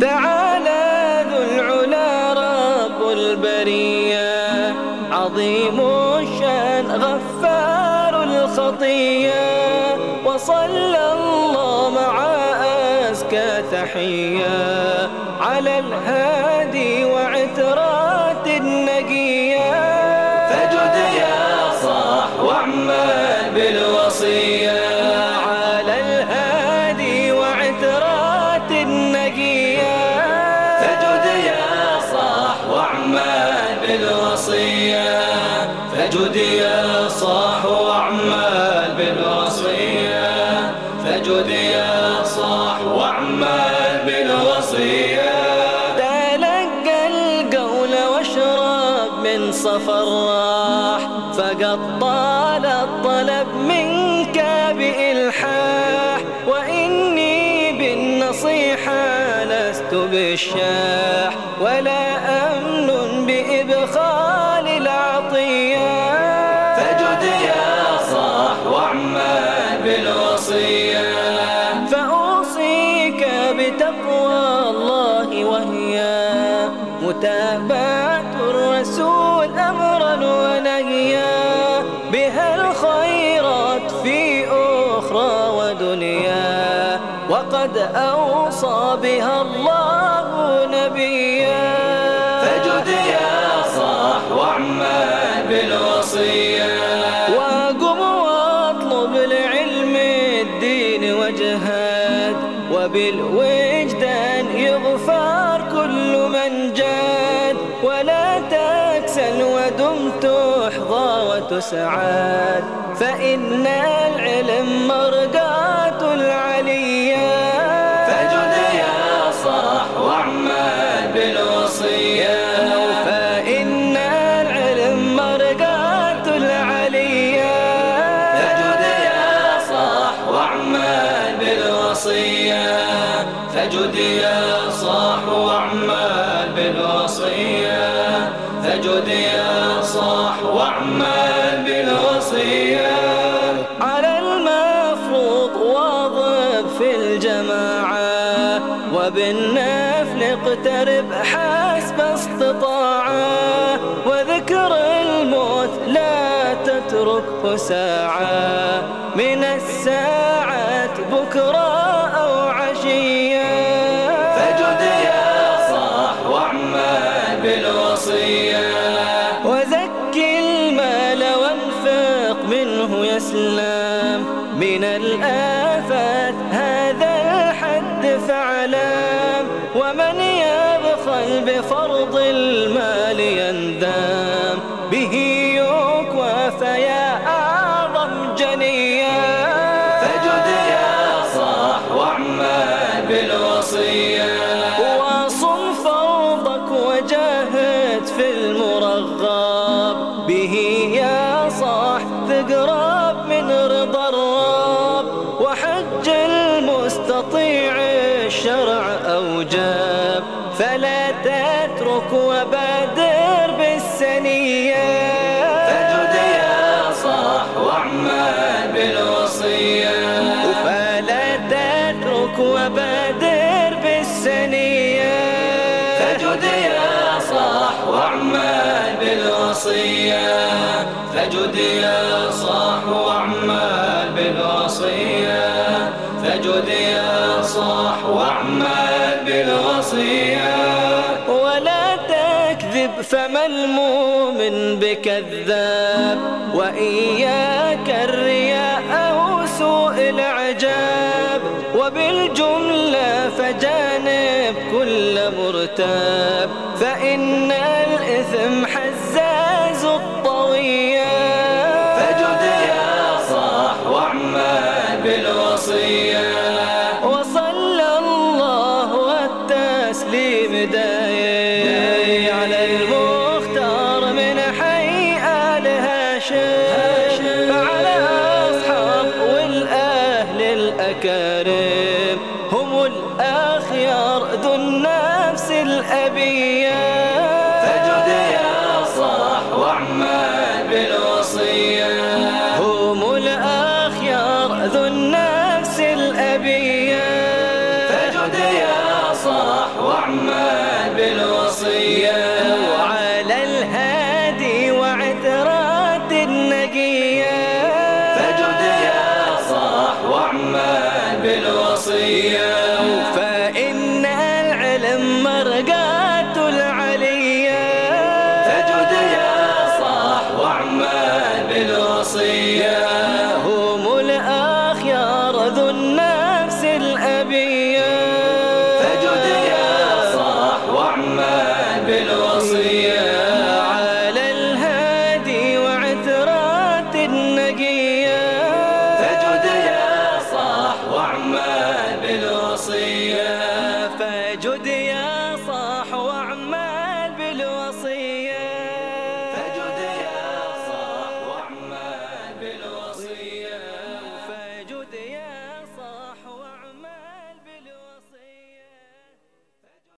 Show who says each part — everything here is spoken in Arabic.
Speaker 1: تعالى ذو العلا رب البرية. عظيم الشأن غفار الخطية. وصلى الله مع أزكى تحية. على الهادي وعترات النقية
Speaker 2: فجد يا صاح واعمل بالوصية. بالوصية فجد يا صاح واعمل بالوصية. فجد يا صاح واعمل بالوصية.
Speaker 1: تلقى القول واشرب من صفر راح فقد طال الطلب منك بالشاح ولا أمن بإبخال العطية
Speaker 2: فجد يا صاح واعمل بالوصية.
Speaker 1: فأوصيك بتقوى الله وهي متابعة الرسول أمرا ونهيا. بها الخيرات في أخرى ودنيا وقد أوصى بها الله وجهاد وبالوجدان يغفر كل من جاد. ولا تكسل ودم تحظى وتسعاد. فإن العلم مرقاة العليا
Speaker 2: فجد يا صاح واعمل بالوصية. فجد يا صاح واعمل بالوصية.
Speaker 1: على المفروض واظب في الجماعة وبالنفل اقترب حسب استطاعة. وذكر الموت لا تتركه ساعة. من الساعات بكرة يسلم من الآفات هذا الحد فاعلم. ومن يبخل بفرض المال يندم. به يكوى فيا أعظم جنيا.
Speaker 2: فجد يا صاح واعمل بالوصية.
Speaker 1: واصم فرضك وجاهد في المرغب. به يا صاح تقرب تترك وبادر بالسنية.
Speaker 2: فجد يا صاح واعمل بالوصية.
Speaker 1: فلا تترك وبادر بالسنية.
Speaker 2: فجد يا صاح واعمل بالوصية. فجد يا صاح واعمل بالوصية. فجد يا صاح واعمل بالوصية.
Speaker 1: فما المؤمن بكذاب وإياك الرياء أو سوء العجاب وبالجملة فجانب كل مرتاب فإن الإثم حزاز الطوية
Speaker 2: فجد يا صاح واعمل بالوصية.
Speaker 1: وصلى الله والتسليم دايم على الأكارم هم الأخيار ذو النفس الأبية
Speaker 2: الدرجات العلية يا بالوصية.
Speaker 1: هم الأخيار
Speaker 2: ذو
Speaker 1: النفس الأبية.